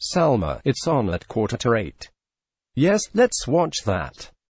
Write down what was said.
Selma, it's on at quarter to eight. Yes, let's watch that.